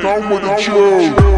Come with the chill.